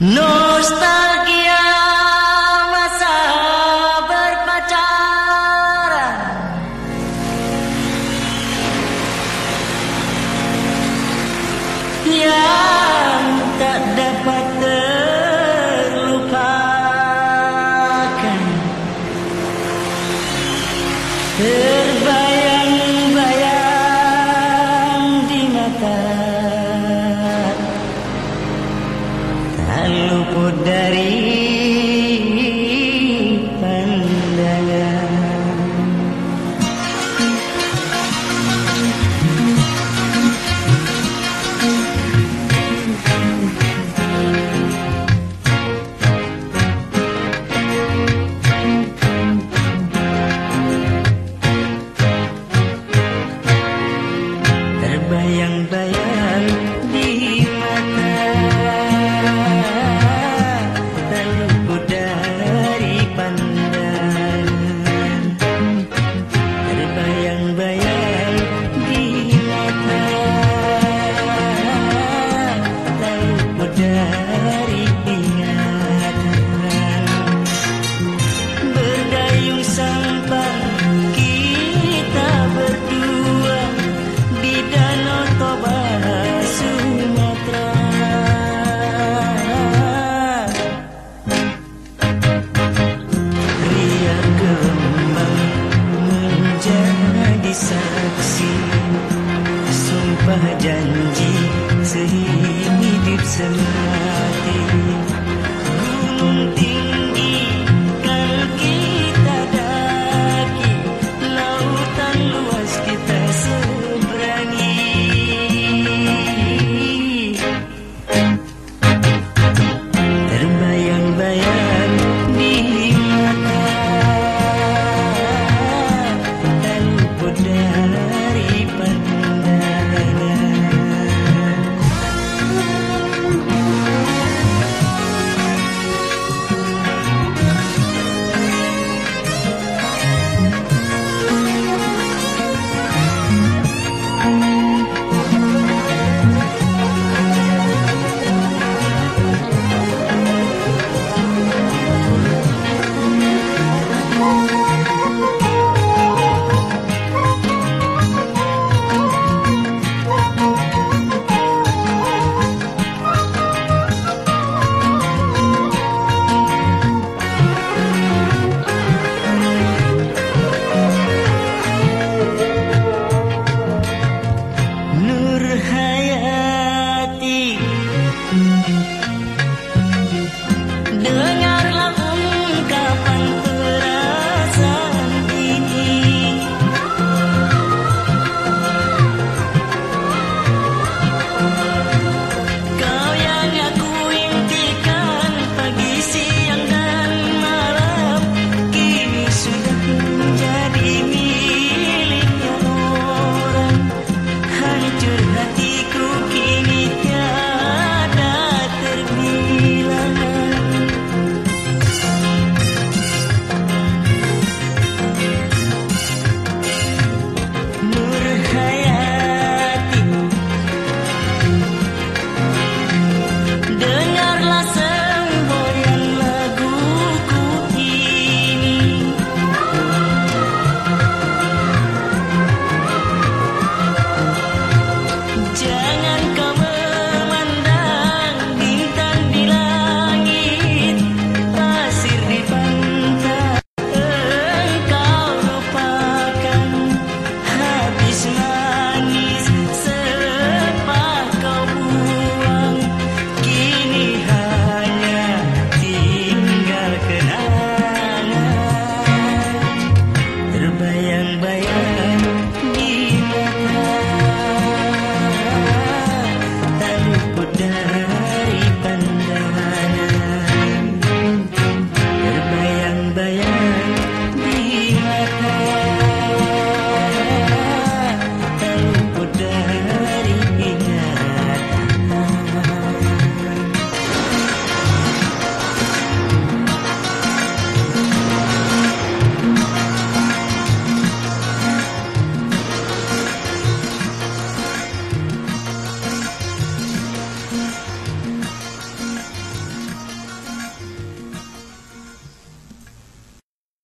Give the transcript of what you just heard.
Nostalgia masa berpacaran. Yang tak dapat terlupakan. قدري janji sehingga hidup senang